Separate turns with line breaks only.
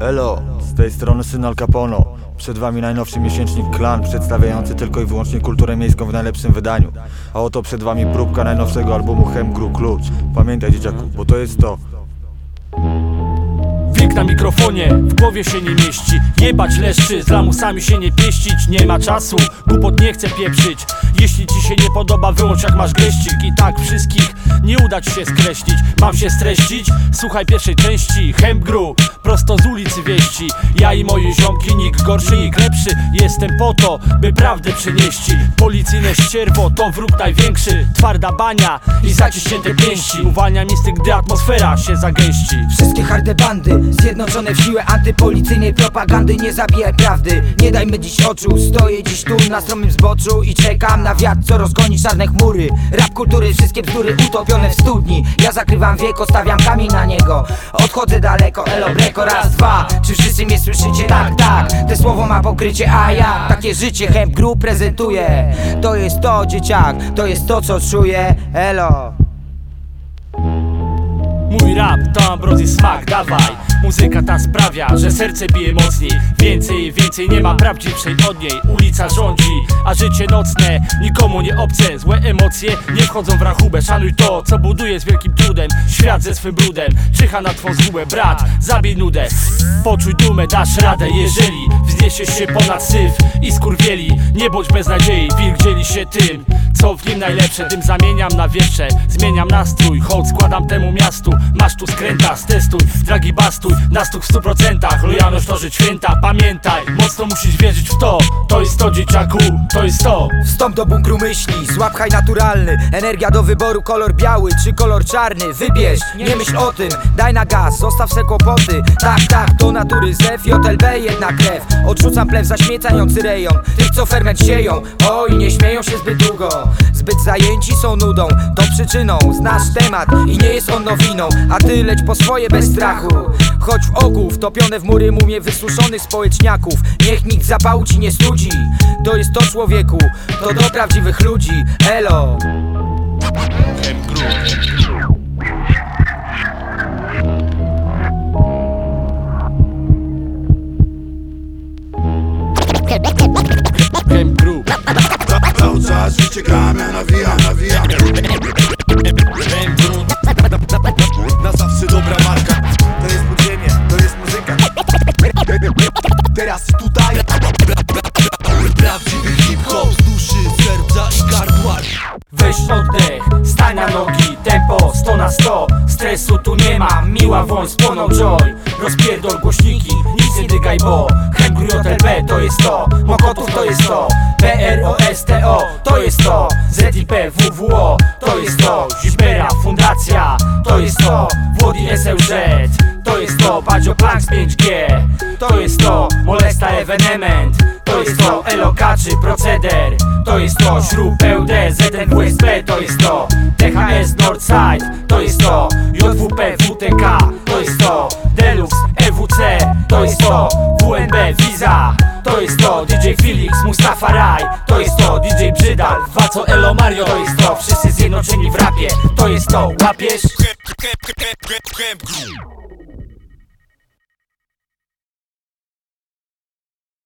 Elo, z tej strony syn Al Capono. Przed wami najnowszy miesięcznik Klan, przedstawiający tylko i wyłącznie kulturę miejską w najlepszym wydaniu. A oto przed wami próbka najnowszego albumu Hemgru Klucz. Pamiętaj dzieciaku, bo to jest to.
Na mikrofonie, w głowie się nie mieści Jebać leszczy, z lamusami się nie pieścić Nie ma czasu, głupot nie chcę pieprzyć Jeśli ci się nie podoba, wyłącz jak masz geścik. I tak wszystkich nie uda ci się skreślić. Mam się streścić? Słuchaj pierwszej części. Hempgru, prosto z ulicy wieści. Ja i moje ziomki, nikt gorszy, nikt lepszy. Jestem po to, by prawdę przynieść. Policyjne ścierwo to wróg największy. Twarda bania i zaciśnięte pięści. Uwalnia instynkt, gdy atmosfera się zagęści.
Wszystkie harde bandy Zjednoczone w siłę antypolicyjnej propagandy. Nie zabijaj prawdy, nie dajmy dziś oczu. Stoję dziś tu na stromym zboczu I czekam na wiatr, co rozgoni czarne chmury. Rap kultury, wszystkie bzdury utopione w studni. Ja zakrywam wieko, stawiam kamień na niego. Odchodzę daleko, elo breko, raz, dwa. Czy wszyscy mnie słyszycie? Tak, tak. Te słowo ma pokrycie, a ja Takie życie Hemp Group prezentuje To jest to, dzieciak, to jest to, co czuję. Elo.
Mój rap to ambrozji smak, dawaj Muzyka ta sprawia, że serce bije mocniej. Więcej, więcej nie ma prawdziwszej od niej. Ulica rządzi, a życie nocne Nikomu nie obce, złe emocje Nie wchodzą w rachubę, szanuj to, co buduje z wielkim trudem. Świat ze swym brudem, czyha na twą zgubę. Brat, zabij nudę. Poczuj dumę, dasz radę, jeżeli Wzniesiesz się ponad syf i skurwieli Nie bądź bez nadziei, wilk dzieli się tym Co w nim najlepsze, tym zamieniam na wieprze Zmieniam nastrój, hołd składam temu miastu. Masz tu skręta, stestuj, dragi bastuj. Nastuk w stu procentach, lojalność to żyć święta. Pamiętaj, mocno musisz wierzyć w to. To jest to dzieciaku, to jest to.
Wstąp do bunkru myśli, złap haj naturalny. Energia do wyboru, kolor biały czy kolor czarny. Wybierz, nie myśl o tym, daj na gaz, zostaw se kłopoty. Tak, tak, to natury zew, JLB jedna krew Odrzucam plew zaśmiecający rejon Tych co ferment sieją, oj nie śmieją się zbyt długo Zbyt zajęci są nudą, to przyczyną. Znasz temat i nie jest on nowiną A ty leć po swoje bez strachu. Chodź w ogół, wtopione w mury mumie wysuszonych społeczniaków Niech nikt zapału ci nie studzi. To jest to człowieku, to do prawdziwych ludzi. Elo.
Camp
za życie
gramy
na
wija, na wija Tu nie ma, miła woń, spłoną joy Rozpierdol głośniki, nic nie dygaj, bo Hemgru JLB to jest to, Mokotów to jest to PROSTO to jest to ZIP WWO to jest to Zipera Fundacja to jest to Włodi SLZ to jest to Badzio Planks 5G to jest to Molesta Evenement to jest to Elokaczy Proceder To jest to Śrub PUD ZNWSP To jest to THS Northside To jest to JWP WTK To jest to Deluxe EWC To jest to WNB Visa to jest to DJ Felix, Mustafa Raj To jest to DJ Brzydal, Waco Elo Mario To jest to, wszyscy zjednoczeni w rapie To jest to, łapiesz?